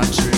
country.